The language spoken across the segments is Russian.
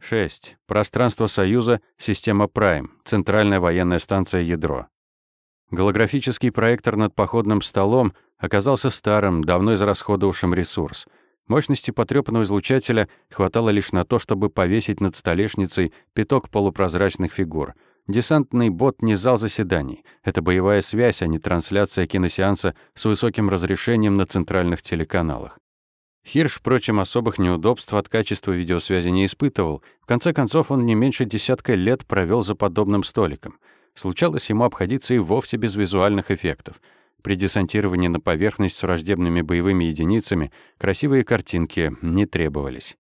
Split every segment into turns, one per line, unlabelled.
6. Пространство Союза, система Прайм, центральная военная станция «Ядро». Голографический проектор над походным столом оказался старым, давно израсходовавшим ресурс. Мощности потрёпанного излучателя хватало лишь на то, чтобы повесить над столешницей пяток полупрозрачных фигур. Десантный бот не зал заседаний. Это боевая связь, а не трансляция киносеанса с высоким разрешением на центральных телеканалах. Хирш, впрочем, особых неудобств от качества видеосвязи не испытывал. В конце концов, он не меньше десятка лет провел за подобным столиком. Случалось ему обходиться и вовсе без визуальных эффектов. При десантировании на поверхность с враждебными боевыми единицами красивые картинки не требовались.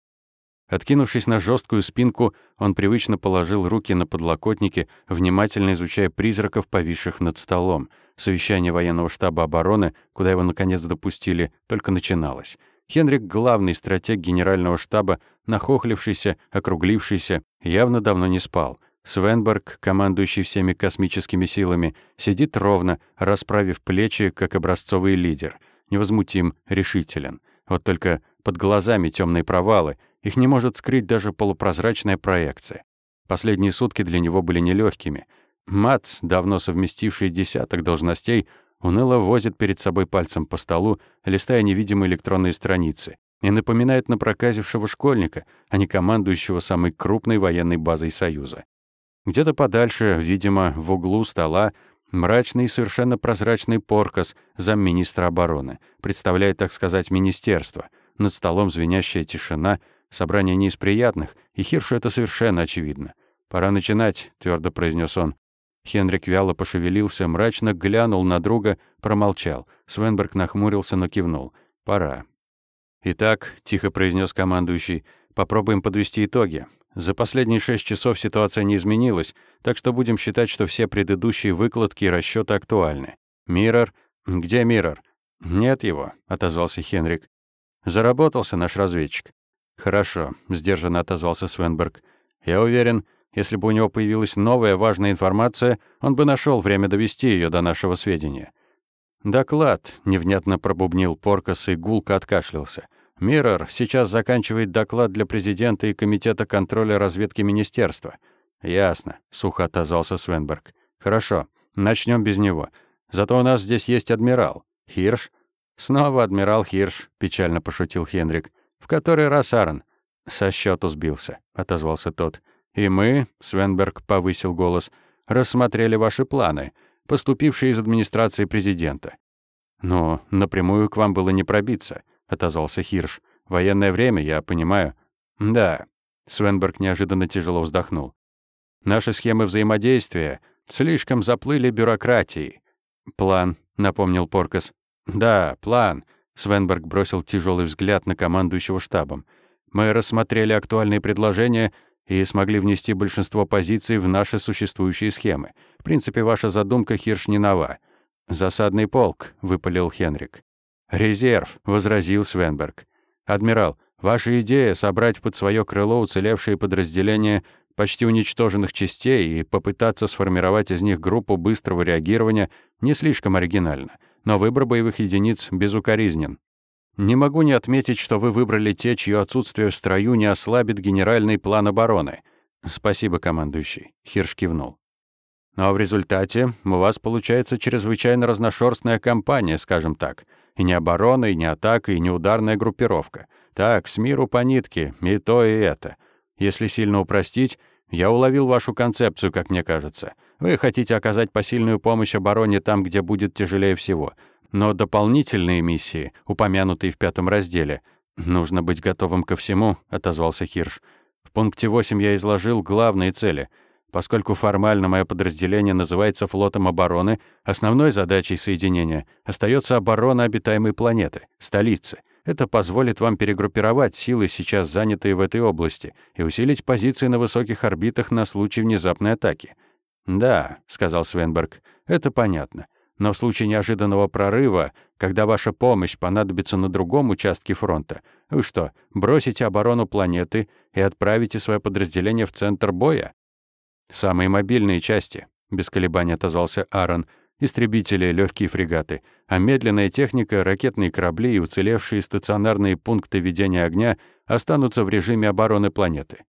Откинувшись на жесткую спинку, он привычно положил руки на подлокотники, внимательно изучая призраков, повисших над столом. Совещание военного штаба обороны, куда его наконец допустили, только начиналось. Хенрик, главный стратег генерального штаба, нахохлившийся, округлившийся, явно давно не спал. Свенберг, командующий всеми космическими силами, сидит ровно, расправив плечи, как образцовый лидер. Невозмутим, решителен. Вот только под глазами темные провалы, их не может скрыть даже полупрозрачная проекция. Последние сутки для него были нелегкими. Мац, давно совместивший десяток должностей, уныло возит перед собой пальцем по столу, листая невидимые электронные страницы, и напоминает напроказившего школьника, а не командующего самой крупной военной базой Союза. Где-то подальше, видимо, в углу стола, мрачный и совершенно прозрачный Поркас, замминистра обороны, представляет, так сказать, министерство. Над столом звенящая тишина, собрание не из приятных, и Хиршу это совершенно очевидно. «Пора начинать», — твердо произнес он. Хенрик вяло пошевелился, мрачно глянул на друга, промолчал. Свенберг нахмурился, но кивнул. «Пора». «Итак», — тихо произнес командующий, — «попробуем подвести итоги. За последние шесть часов ситуация не изменилась, так что будем считать, что все предыдущие выкладки и расчёты актуальны. Миррор? Где Миррор?» «Нет его», — отозвался Хенрик. «Заработался наш разведчик». «Хорошо», — сдержанно отозвался Свенберг. «Я уверен, если бы у него появилась новая важная информация, он бы нашел время довести ее до нашего сведения. «Доклад», — невнятно пробубнил Поркас и гулко откашлялся. «Миррор сейчас заканчивает доклад для президента и комитета контроля разведки министерства». «Ясно», — сухо отозвался Свенберг. «Хорошо, начнем без него. Зато у нас здесь есть адмирал. Хирш?» «Снова адмирал Хирш», — печально пошутил Хенрик. «В который раз Аарон?» «Со счету сбился», — отозвался тот. И мы, Свенберг повысил голос, рассмотрели ваши планы, поступившие из администрации президента. Но напрямую к вам было не пробиться, отозвался Хирш. Военное время, я понимаю. Да. Свенберг неожиданно тяжело вздохнул. Наши схемы взаимодействия слишком заплыли бюрократией. План, напомнил Поркас. Да, план. Свенберг бросил тяжелый взгляд на командующего штабом. Мы рассмотрели актуальные предложения и смогли внести большинство позиций в наши существующие схемы. В принципе, ваша задумка, Хирш, не нова. «Засадный полк», — выпалил Хенрик. «Резерв», — возразил Свенберг. «Адмирал, ваша идея собрать под свое крыло уцелевшие подразделения почти уничтоженных частей и попытаться сформировать из них группу быстрого реагирования не слишком оригинальна, но выбор боевых единиц безукоризнен. Не могу не отметить, что вы выбрали те, чье отсутствие в строю не ослабит генеральный план обороны. Спасибо, командующий. Хирш кивнул. Но в результате у вас получается чрезвычайно разношерстная кампания, скажем так. И не оборона, и не атака, и не ударная группировка. Так, с миру по нитке, и то, и это. Если сильно упростить, я уловил вашу концепцию, как мне кажется. Вы хотите оказать посильную помощь обороне там, где будет тяжелее всего — но дополнительные миссии, упомянутые в пятом разделе, нужно быть готовым ко всему, отозвался Хирш. В пункте 8 я изложил главные цели. Поскольку формально мое подразделение называется флотом обороны, основной задачей соединения остается оборона обитаемой планеты, столицы. Это позволит вам перегруппировать силы, сейчас занятые в этой области, и усилить позиции на высоких орбитах на случай внезапной атаки. «Да», — сказал Свенберг, — «это понятно. Но в случае неожиданного прорыва, когда ваша помощь понадобится на другом участке фронта, вы что, бросите оборону планеты и отправите свое подразделение в центр боя? Самые мобильные части, без колебаний отозвался Аарон, истребители, легкие фрегаты, а медленная техника, ракетные корабли и уцелевшие стационарные пункты ведения огня останутся в режиме обороны планеты.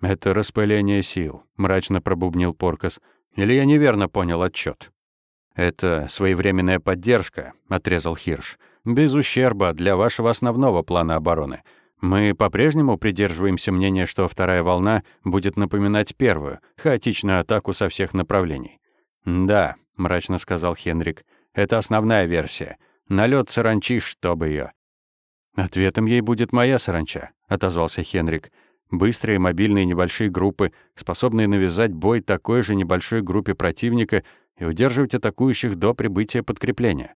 «Это распыление сил», — мрачно пробубнил Поркас. «Или я неверно понял отчет? «Это своевременная поддержка», — отрезал Хирш. «Без ущерба для вашего основного плана обороны. Мы по-прежнему придерживаемся мнения, что вторая волна будет напоминать первую, хаотичную атаку со всех направлений». «Да», — мрачно сказал Хенрик. «Это основная версия. Налет саранчи, чтобы ее. «Ответом ей будет моя саранча», — отозвался Хенрик. Быстрые мобильные небольшие группы, способные навязать бой такой же небольшой группе противника и удерживать атакующих до прибытия подкрепления.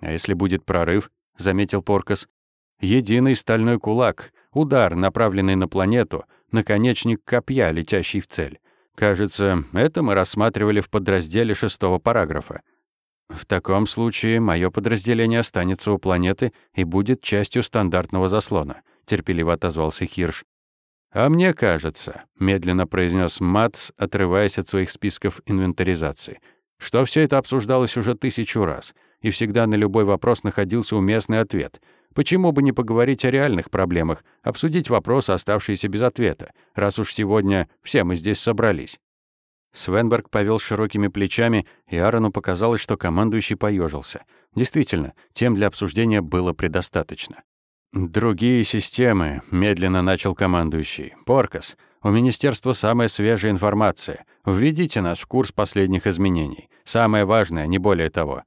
А если будет прорыв, заметил Поркас, единый стальной кулак, удар, направленный на планету, наконечник копья, летящий в цель. Кажется, это мы рассматривали в подразделе шестого параграфа. В таком случае мое подразделение останется у планеты и будет частью стандартного заслона, терпеливо отозвался Хирш. «А мне кажется», — медленно произнес Матс, отрываясь от своих списков инвентаризации, «что все это обсуждалось уже тысячу раз, и всегда на любой вопрос находился уместный ответ. Почему бы не поговорить о реальных проблемах, обсудить вопросы, оставшиеся без ответа, раз уж сегодня все мы здесь собрались?» Свенберг повел широкими плечами, и Аарону показалось, что командующий поежился. Действительно, тем для обсуждения было предостаточно. «Другие системы», — медленно начал командующий. «Поркас, у Министерства самая свежая информация. Введите нас в курс последних изменений. Самое важное, не более того».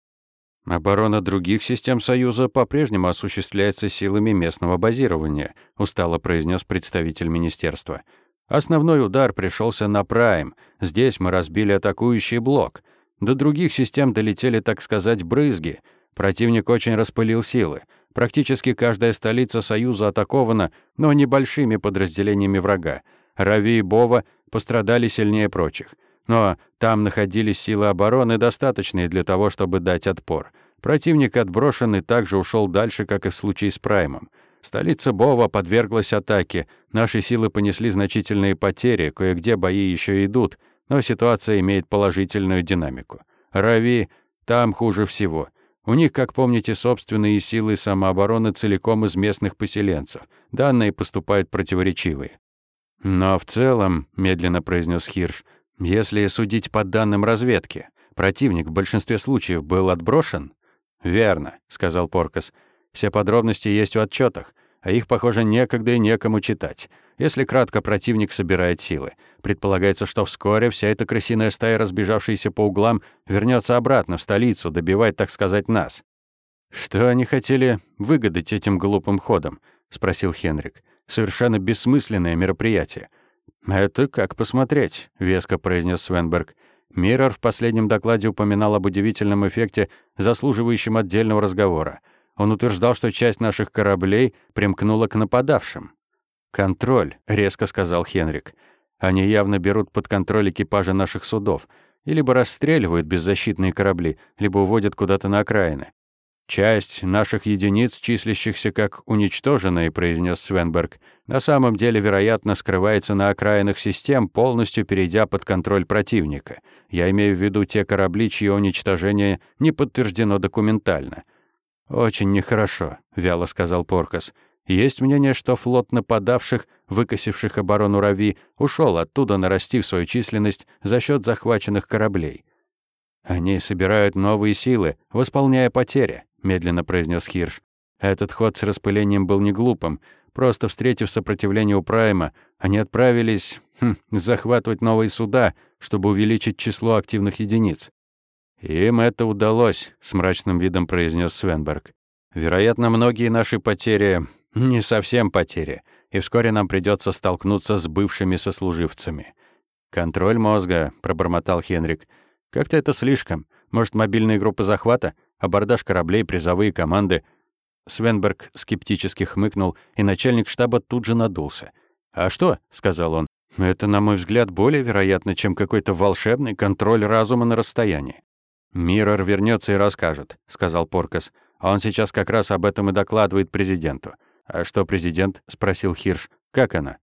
«Оборона других систем Союза по-прежнему осуществляется силами местного базирования», — устало произнес представитель Министерства. «Основной удар пришелся на Прайм. Здесь мы разбили атакующий блок. До других систем долетели, так сказать, брызги. Противник очень распылил силы. Практически каждая столица Союза атакована, но небольшими подразделениями врага. Рави и Бова пострадали сильнее прочих. Но там находились силы обороны, достаточные для того, чтобы дать отпор. Противник отброшен и также ушел дальше, как и в случае с Праймом. Столица Бова подверглась атаке. Наши силы понесли значительные потери, кое-где бои еще идут, но ситуация имеет положительную динамику. Рави там хуже всего. У них, как помните, собственные силы самообороны целиком из местных поселенцев. Данные поступают противоречивые. Но в целом, медленно произнес Хирш, если судить по данным разведки, противник в большинстве случаев был отброшен? Верно, сказал Поркас. Все подробности есть в отчетах, а их, похоже, некогда и некому читать. Если кратко, противник собирает силы. Предполагается, что вскоре вся эта крысиная стая, разбежавшаяся по углам, вернется обратно в столицу, добивать, так сказать, нас. «Что они хотели выгадать этим глупым ходом?» — спросил Хенрик. «Совершенно бессмысленное мероприятие». «Это как посмотреть», — веско произнес Свенберг. Миррор в последнем докладе упоминал об удивительном эффекте, заслуживающем отдельного разговора. Он утверждал, что часть наших кораблей примкнула к нападавшим. «Контроль», — резко сказал Хенрик. «Они явно берут под контроль экипажа наших судов, и либо расстреливают беззащитные корабли, либо уводят куда-то на окраины. «Часть наших единиц, числящихся как уничтоженные», — произнес Свенберг, «на самом деле, вероятно, скрывается на окраинах систем, полностью перейдя под контроль противника. Я имею в виду те корабли, чье уничтожение не подтверждено документально». «Очень нехорошо», — вяло сказал Поркас. Есть мнение, что флот нападавших, выкосивших оборону Рави, ушел оттуда, нарастив свою численность за счет захваченных кораблей. «Они собирают новые силы, восполняя потери», — медленно произнес Хирш. Этот ход с распылением был не глупым. Просто встретив сопротивление у Прайма, они отправились хм, захватывать новые суда, чтобы увеличить число активных единиц. «Им это удалось», — с мрачным видом произнес Свенберг. «Вероятно, многие наши потери не совсем потери, и вскоре нам придется столкнуться с бывшими сослуживцами. Контроль мозга, пробормотал Хенрик. Как-то это слишком. Может, мобильные группы захвата, абордаж кораблей, призовые команды. Свенберг скептически хмыкнул, и начальник штаба тут же надулся. «А что?» — сказал он. «Это, на мой взгляд, более вероятно, чем какой-то волшебный контроль разума на расстоянии». «Миррор вернется и расскажет», — сказал Поркас. «Он сейчас как раз об этом и докладывает президенту. «А что, президент?» — спросил Хирш. «Как она?»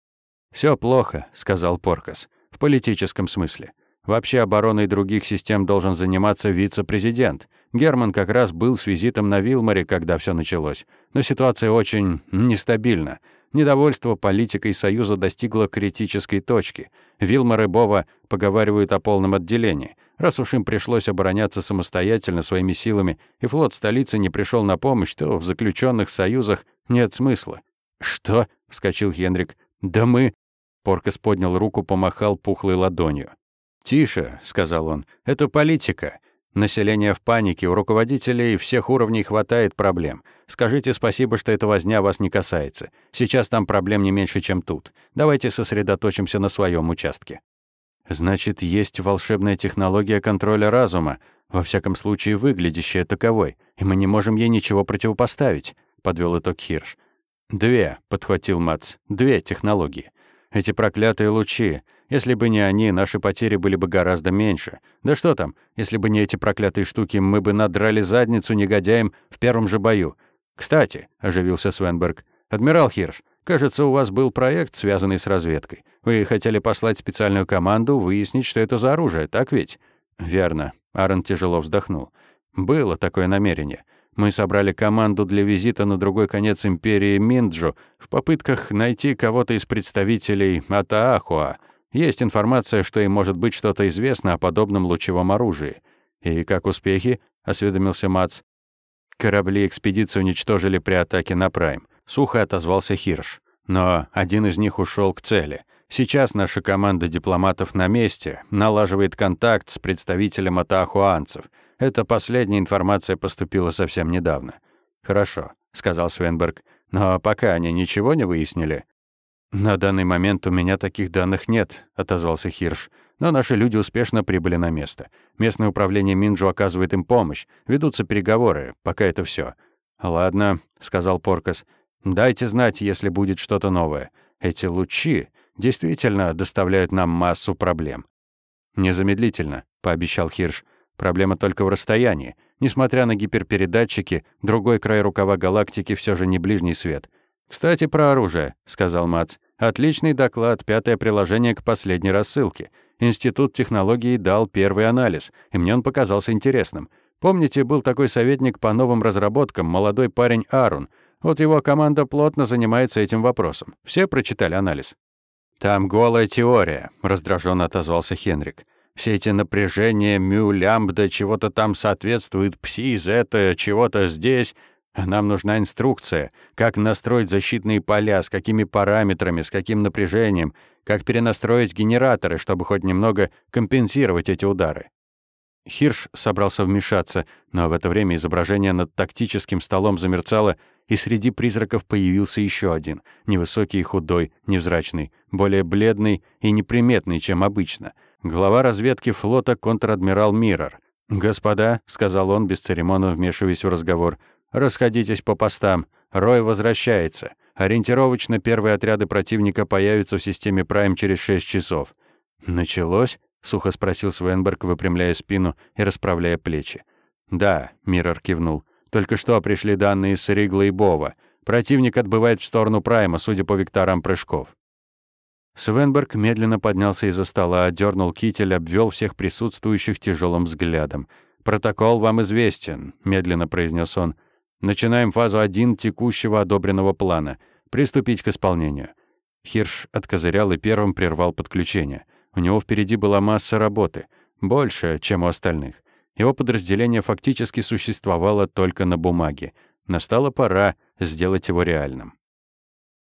Все плохо», — сказал Поркас. «В политическом смысле. Вообще обороной других систем должен заниматься вице-президент. Герман как раз был с визитом на Вилморе, когда все началось. Но ситуация очень нестабильна. Недовольство политикой Союза достигло критической точки. Вилмар и Бова поговаривают о полном отделении. Раз уж им пришлось обороняться самостоятельно своими силами, и флот столицы не пришел на помощь, то в заключенных союзах нет смысла. «Что?» — вскочил Хенрик. «Да мы...» Поркас поднял руку, помахал пухлой ладонью. «Тише», — сказал он, — «это политика. Население в панике, у руководителей всех уровней хватает проблем. Скажите спасибо, что эта возня вас не касается. Сейчас там проблем не меньше, чем тут. Давайте сосредоточимся на своем участке». «Значит, есть волшебная технология контроля разума, во всяком случае выглядящая таковой, и мы не можем ей ничего противопоставить», — подвел итог Хирш. «Две», — подхватил Мац, — «две технологии. Эти проклятые лучи. Если бы не они, наши потери были бы гораздо меньше. Да что там, если бы не эти проклятые штуки, мы бы надрали задницу негодяям в первом же бою. Кстати, оживился Свенберг, адмирал Хирш, кажется, у вас был проект, связанный с разведкой. Вы хотели послать специальную команду, выяснить, что это за оружие, так ведь? Верно. Аарон тяжело вздохнул. Было такое намерение. Мы собрали команду для визита на другой конец империи Минджу в попытках найти кого-то из представителей Атаахуа. Есть информация, что им может быть что-то известно о подобном лучевом оружии. И как успехи? осведомился Мац. Корабли экспедиции уничтожили при атаке на Прайм. Сухо отозвался Хирш. Но один из них ушел к цели. Сейчас наша команда дипломатов на месте, налаживает контакт с представителем атахуанцев. Эта последняя информация поступила совсем недавно. «Хорошо», — сказал Свенберг. «Но пока они ничего не выяснили?» «На данный момент у меня таких данных нет», — отозвался Хирш. «Но наши люди успешно прибыли на место. Местное управление Минджу оказывает им помощь. Ведутся переговоры. Пока это все. «Ладно», — сказал Поркас. «Дайте знать, если будет что-то новое. Эти лучи действительно доставляют нам массу проблем». «Незамедлительно», — пообещал Хирш. «Проблема только в расстоянии. Несмотря на гиперпередатчики, другой край рукава галактики все же не ближний свет». «Кстати, про оружие», — сказал Мац. «Отличный доклад, пятое приложение к последней рассылке. Институт технологий дал первый анализ, и мне он показался интересным. Помните, был такой советник по новым разработкам, молодой парень Арун. Вот его команда плотно занимается этим вопросом. Все прочитали анализ?» «Там голая теория», — раздраженно отозвался Хенрик. «Все эти напряжения, мю, лямбда, чего-то там соответствует, пси, это, чего-то здесь. Нам нужна инструкция, как настроить защитные поля, с какими параметрами, с каким напряжением, как перенастроить генераторы, чтобы хоть немного компенсировать эти удары. Хирш собрался вмешаться, но в это время изображение над тактическим столом замерцало, и среди призраков появился еще один, невысокий и худой, невзрачный, более бледный и неприметный, чем обычно. Глава разведки флота контр-адмирал Миррор. «Господа», — сказал он, бесцеремонно вмешиваясь в разговор, — Расходитесь по постам. Рой возвращается. Ориентировочно первые отряды противника появятся в системе Прайм через 6 часов. Началось? сухо спросил Свенберг, выпрямляя спину и расправляя плечи. Да, Миррор кивнул. Только что пришли данные с Ригла и Бова. Противник отбывает в сторону Прайма, судя по векторам прыжков. Свенберг медленно поднялся из-за стола, одернул китель, обвел всех присутствующих тяжелым взглядом. «Протокол вам известен», — медленно произнес он. Начинаем фазу 1 текущего одобренного плана. Приступить к исполнению. Хирш откозырял и первым прервал подключение. У него впереди была масса работы, больше, чем у остальных. Его подразделение фактически существовало только на бумаге. Настала пора сделать его реальным.